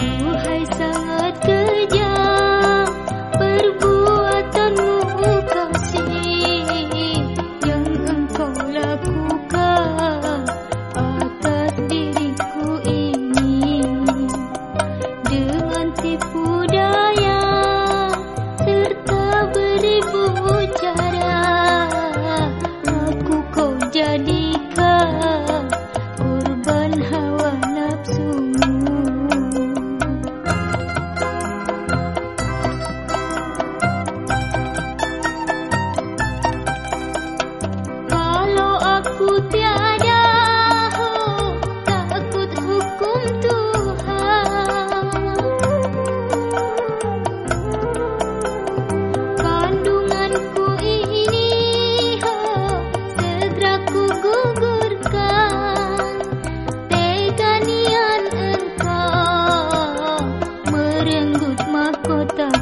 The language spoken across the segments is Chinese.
你还 takut mahkota.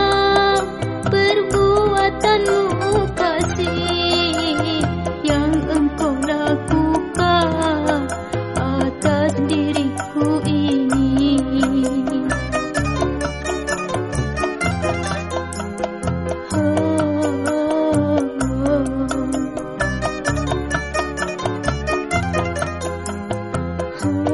Ooh.